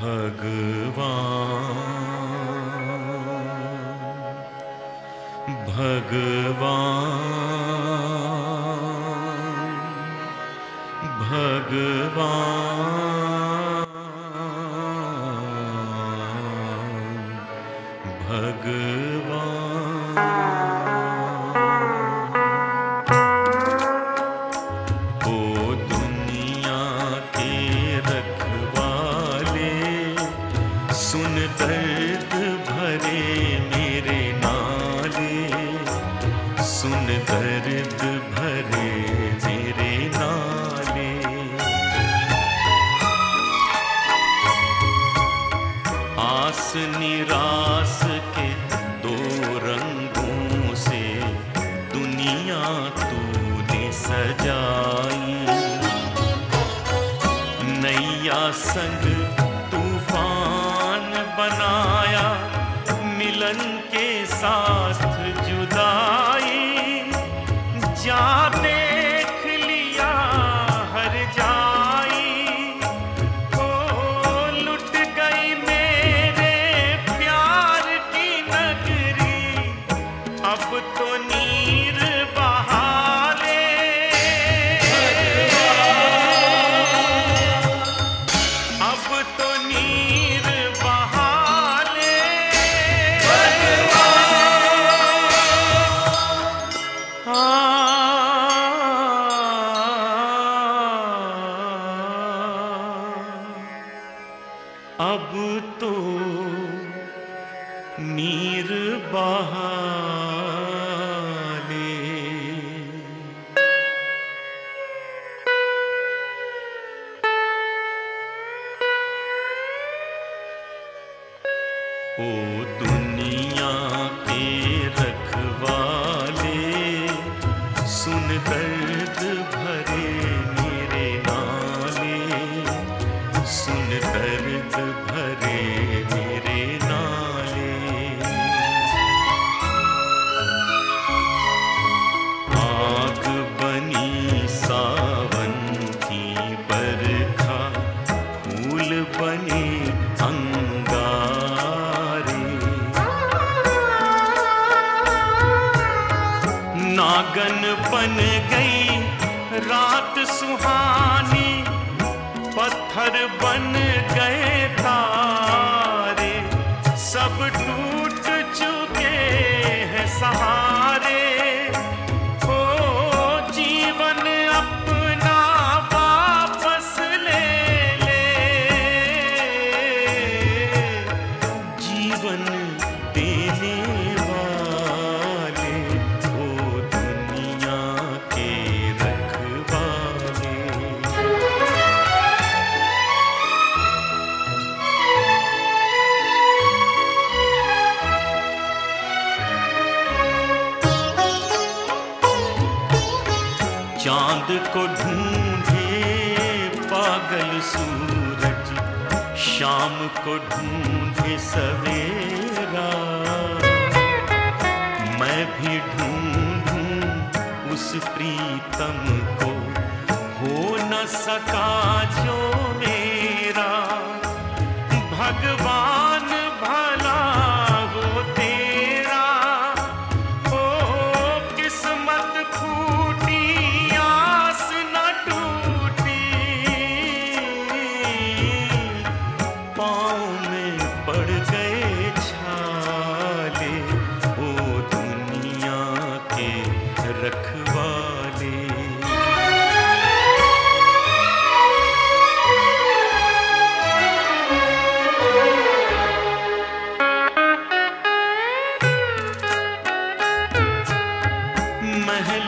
भगवान भगवान भगवान भगवान ओ दुनिया के रखवा दर्द भरे मेरे नाले, सुन दर्द भरे मेरे नाले। आस निराश के दो रंगों से दुनिया तूने सजा अब तो नीर बहाले ओ दुनिया के रखवाले सुन दर्द भरे सुन दर्द भरे मेरे नाले। आग बनी सावन थी बरखा, फूल बनी अंगारे। नागन बन गई रात सुहा बन गए तारे, सब टूट चुके हैं सहारे। ओ जीवन अपना वापस ले ले। जीवन देने चाँद को ढूंढे पागल सूरज, शाम को ढूंढे सवेरा। मैं भी ढूंढू उस प्रीतम को, हो न सका जो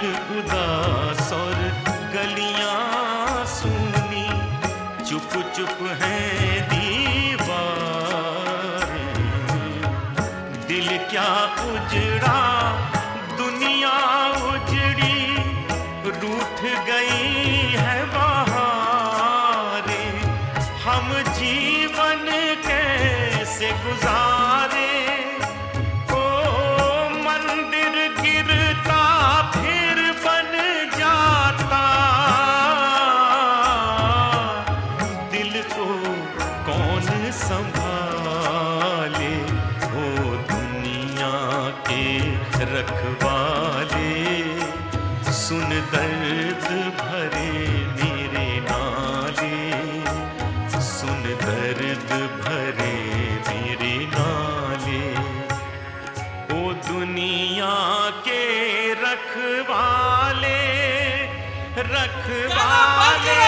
शहर उदास और गलियाँ सुनी चुप चुप है दीवार। दिल क्या उजड़ा, दुनिया उजड़ी। रूठ गई है बहारे। हम जीवन कैसे गुजार के रखवाले सुन दर्द भरे मेरे नाले सुन दर्द भरे मेरे नाले। ओ दुनिया के रखवाले रखवाले।